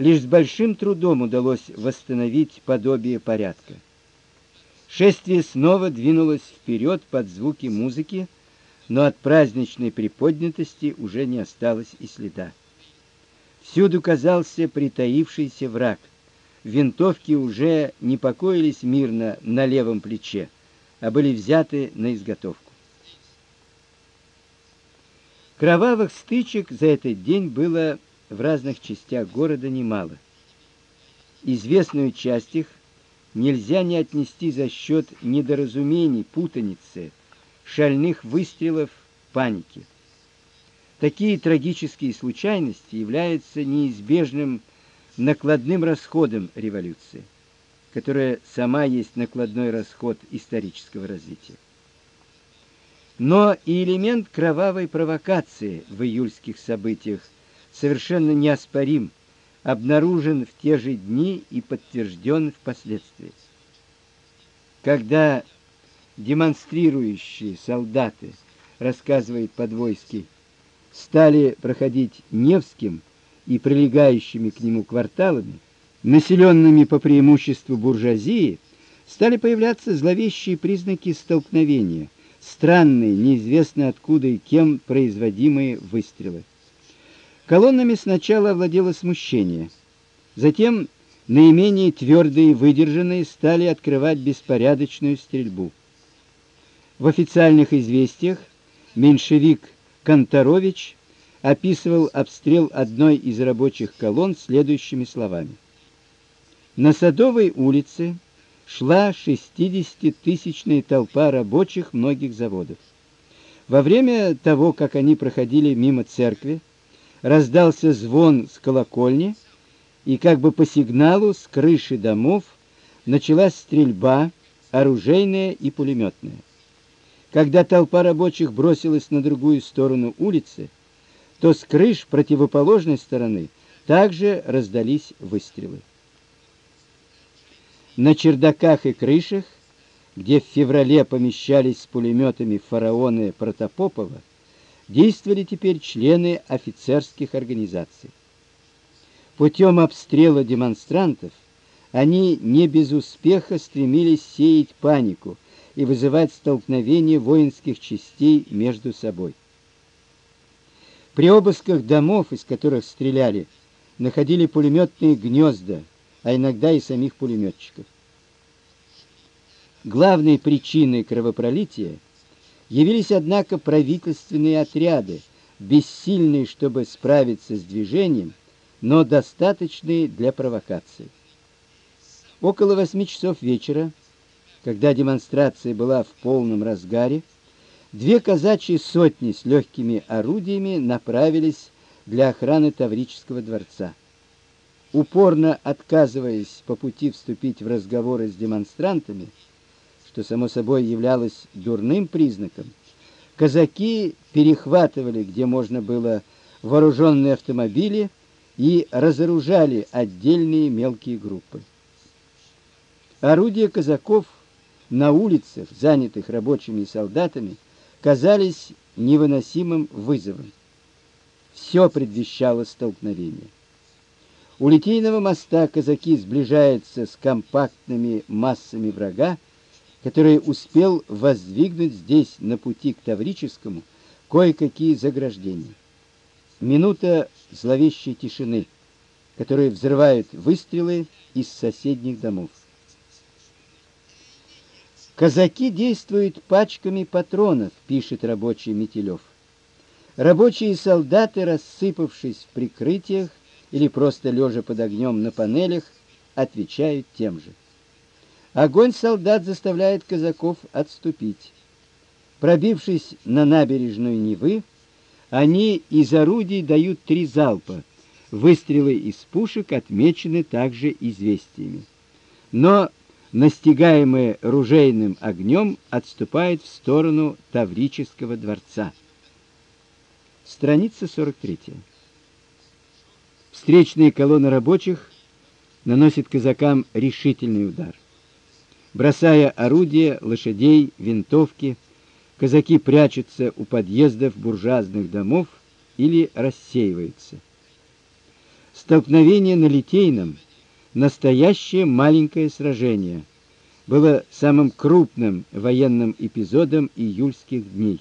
Лишь с большим трудом удалось восстановить подобие порядка. Шествие снова двинулось вперед под звуки музыки, но от праздничной приподнятости уже не осталось и следа. Всюду казался притаившийся враг. Винтовки уже не покоились мирно на левом плече, а были взяты на изготовку. Кровавых стычек за этот день было в разных частях города немало. Известную часть их нельзя не отнести за счет недоразумений, путаницы, шальных выстрелов, паники. Такие трагические случайности являются неизбежным накладным расходом революции, которая сама есть накладной расход исторического развития. Но и элемент кровавой провокации в июльских событиях совершенно неоспорим, обнаружен в те же дни и подтвержден впоследствии. Когда демонстрирующие солдаты, рассказывает Подвойский, стали проходить Невским и прилегающими к нему кварталами, населенными по преимуществу буржуазии, стали появляться зловещие признаки столкновения, странные, неизвестно откуда и кем производимые выстрелы. Колоннами сначала овладело смущение, затем наименее твердые и выдержанные стали открывать беспорядочную стрельбу. В официальных известиях меньшевик Конторович описывал обстрел одной из рабочих колонн следующими словами: На Садовой улице шла шестидесятитысячная толпа рабочих многих заводов. Во время того, как они проходили мимо церкви, раздался звон с колокольни, и как бы по сигналу с крыши домов началась стрельба оружейная и пулеметная. Когда толпа рабочих бросилась на другую сторону улицы, то с крыш противоположной стороны также раздались выстрелы. На чердаках и крышах, где в феврале помещались с пулеметами фараоны Протопопова, действовали теперь члены офицерских организаций. Путем обстрела демонстрантов они не без успеха стремились сеять панику и вызывать столкновения воинских частей между собой. При обысках домов, из которых стреляли, находили пулеметные гнезда, а иногда и самих пулеметчиков. Главной причиной кровопролития явились однако правительственные отряды, бессильные, чтобы справиться с движением, но достаточные для провокации. Около восьми часов вечера когда демонстрация была в полном разгаре, две казачьи сотни с легкими орудиями направились для охраны Таврического дворца. Упорно отказываясь по пути вступить в разговоры с демонстрантами, что само собой являлось дурным признаком, казаки перехватывали, где можно было, вооруженные автомобили и разоружали отдельные мелкие группы. Орудия казаков на улицах, занятых рабочими и солдатами, казались невыносимым вызовом. Все предвещало столкновение. У Литейного моста казаки сближаются с компактными массами врага, который успел воздвигнуть здесь на пути к Таврическому кое-какие заграждения. Минута зловещей тишины, которая взрывает выстрелы из соседних домов. Казаки действуют пачками патронов, пишет рабочий Метелев. Рабочие и солдаты, рассыпавшись в прикрытиях или просто лежа под огнем на панелях, отвечают тем же. Огонь солдат заставляет казаков отступить. Пробившись на набережную Невы, они из орудий дают три залпа. Выстрелы из пушек отмечены также известиями. Но настигаемые ружейным огнем, отступает в сторону Таврического дворца. Страница 43. Встречные колонны рабочих наносят казакам решительный удар. Бросая орудия, лошадей, винтовки, казаки прячутся у подъездов буржуазных домов или рассеиваются. Столкновение на Литейном, настоящее маленькое сражение, было самым крупным военным эпизодом июльских дней.